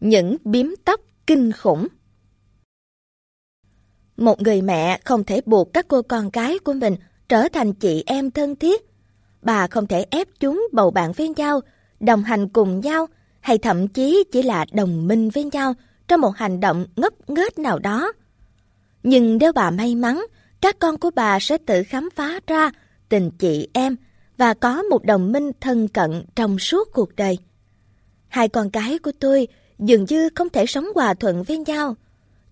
Những biếm tóc kinh khủng Một người mẹ không thể buộc các cô con cái của mình trở thành chị em thân thiết. Bà không thể ép chúng bầu bạn với nhau, đồng hành cùng nhau, hay thậm chí chỉ là đồng minh với nhau trong một hành động ngốc nghếch nào đó. Nhưng nếu bà may mắn, các con của bà sẽ tự khám phá ra tình chị em và có một đồng minh thân cận trong suốt cuộc đời. Hai con cái của tôi dường như không thể sống hòa thuận với nhau.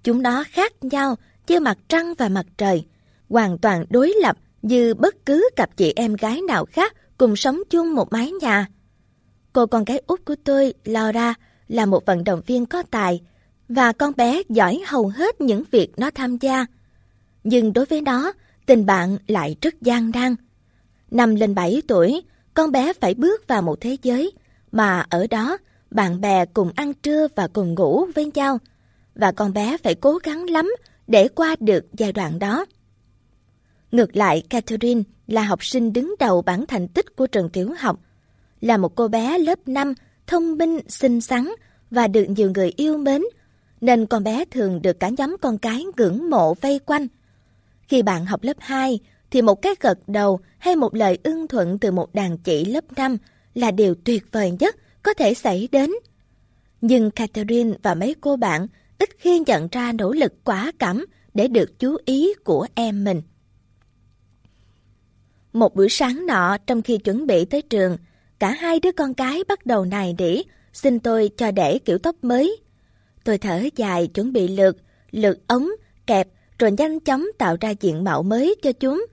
Chúng nó khác nhau như mặt trăng và mặt trời, hoàn toàn đối lập như bất cứ cặp chị em gái nào khác cùng sống chung một mái nhà. Cô con gái út của tôi, Laura, là một vận động viên có tài và con bé giỏi hầu hết những việc nó tham gia. Nhưng đối với nó, tình bạn lại rất gian nan. Năm lên 7 tuổi, con bé phải bước vào một thế giới mà ở đó bạn bè cùng ăn trưa và cùng ngủ với nhau và con bé phải cố gắng lắm để qua được giai đoạn đó. Ngược lại, Catherine là học sinh đứng đầu bảng thành tích của trường tiểu học, là một cô bé lớp 5, thông minh, xinh xắn và được nhiều người yêu mến, nên con bé thường được cả nhóm con cái ngưỡng mộ vây quanh. Khi bạn học lớp 2, thì một cái gật đầu hay một lời ưng thuận từ một đàn chị lớp 5 là điều tuyệt vời nhất có thể xảy đến. Nhưng Catherine và mấy cô bạn ít khi nhận ra nỗ lực quá cảm để được chú ý của em mình. Một buổi sáng nọ trong khi chuẩn bị tới trường, cả hai đứa con cái bắt đầu nài nỉ xin tôi cho để kiểu tóc mới. Tôi thở dài chuẩn bị lượt, lượt ống, kẹp rồi nhanh chóng tạo ra diện mạo mới cho chúng.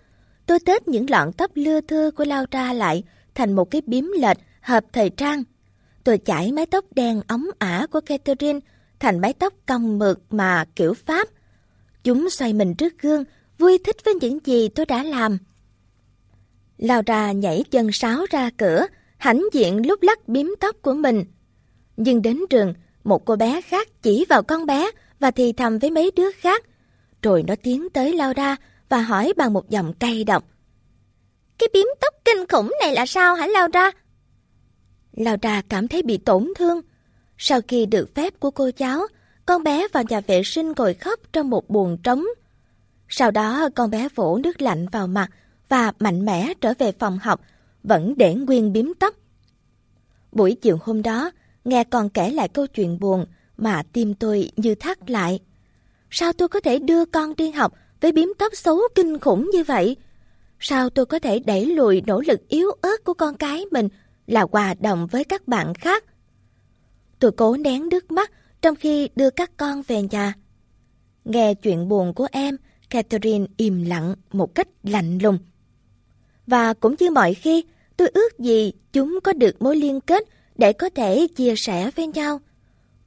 Tôi tết những lọn tóc lưa thưa của Lao ra lại thành một cái biếm lệch hợp thời trang. Tôi chải mái tóc đen ống ả của Catherine thành mái tóc cong mượt mà kiểu Pháp. Chúng xoay mình trước gương, vui thích với những gì tôi đã làm. Laura nhảy chân sáo ra cửa, hãnh diện lúc lắc biếm tóc của mình. Nhưng đến trường, một cô bé khác chỉ vào con bé và thì thầm với mấy đứa khác. Rồi nó tiến tới Laura và hỏi bằng một giọng cay độc. Cái biếm tóc kinh khủng này là sao hả Laura Lào đà cảm thấy bị tổn thương. Sau khi được phép của cô cháu, con bé vào nhà vệ sinh ngồi khóc trong một buồng trống. Sau đó con bé vỗ nước lạnh vào mặt và mạnh mẽ trở về phòng học, vẫn để nguyên biếm tóc. Buổi chiều hôm đó, nghe con kể lại câu chuyện buồn mà tim tôi như thắt lại. Sao tôi có thể đưa con đi học với biếm tóc xấu kinh khủng như vậy? Sao tôi có thể đẩy lùi nỗ lực yếu ớt của con cái mình là hòa đồng với các bạn khác? Tôi cố nén nước mắt trong khi đưa các con về nhà. Nghe chuyện buồn của em, Catherine im lặng một cách lạnh lùng. Và cũng như mọi khi, tôi ước gì chúng có được mối liên kết để có thể chia sẻ với nhau.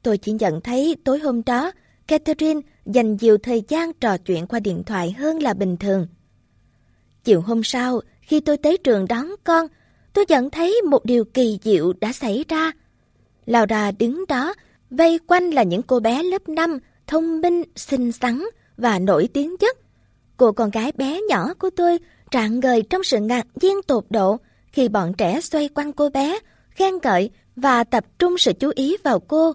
Tôi chỉ nhận thấy tối hôm đó, Catherine dành nhiều thời gian trò chuyện qua điện thoại hơn là bình thường. Chiều hôm sau, khi tôi tới trường đón con, tôi nhận thấy một điều kỳ diệu đã xảy ra. Laura đứng đó, vây quanh là những cô bé lớp 5, thông minh, xinh xắn và nổi tiếng nhất. Cô con gái bé nhỏ của tôi trạng ngời trong sự ngạc nhiên tột độ khi bọn trẻ xoay quanh cô bé, khen ngợi và tập trung sự chú ý vào cô.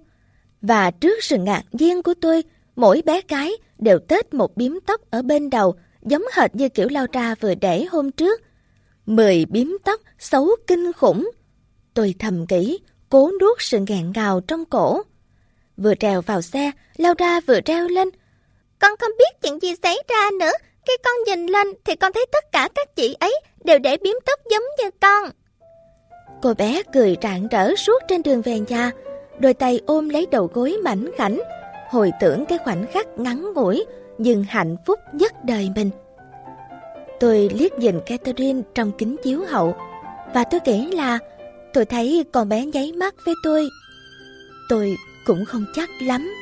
Và trước sự ngạc nhiên của tôi, mỗi bé gái đều tết một biếm tóc ở bên đầu, giống hệt như kiểu laura vừa để hôm trước. Mười biếm tóc xấu kinh khủng. Tôi thầm nghĩ, cố nuốt sự ngẹn ngào trong cổ. Vừa trèo vào xe, lao ra vừa reo lên. Con không biết chuyện gì xảy ra nữa, khi con nhìn lên thì con thấy tất cả các chị ấy đều để biếm tóc giống như con. Cô bé cười rạng rỡ suốt trên đường về nhà, đôi tay ôm lấy đầu gối mảnh khảnh, hồi tưởng cái khoảnh khắc ngắn ngủi nhưng hạnh phúc nhất đời mình. Tôi liếc nhìn Catherine trong kính chiếu hậu, và tôi nghĩ là tôi thấy con bé nháy mắt với tôi. Tôi cũng không chắc lắm.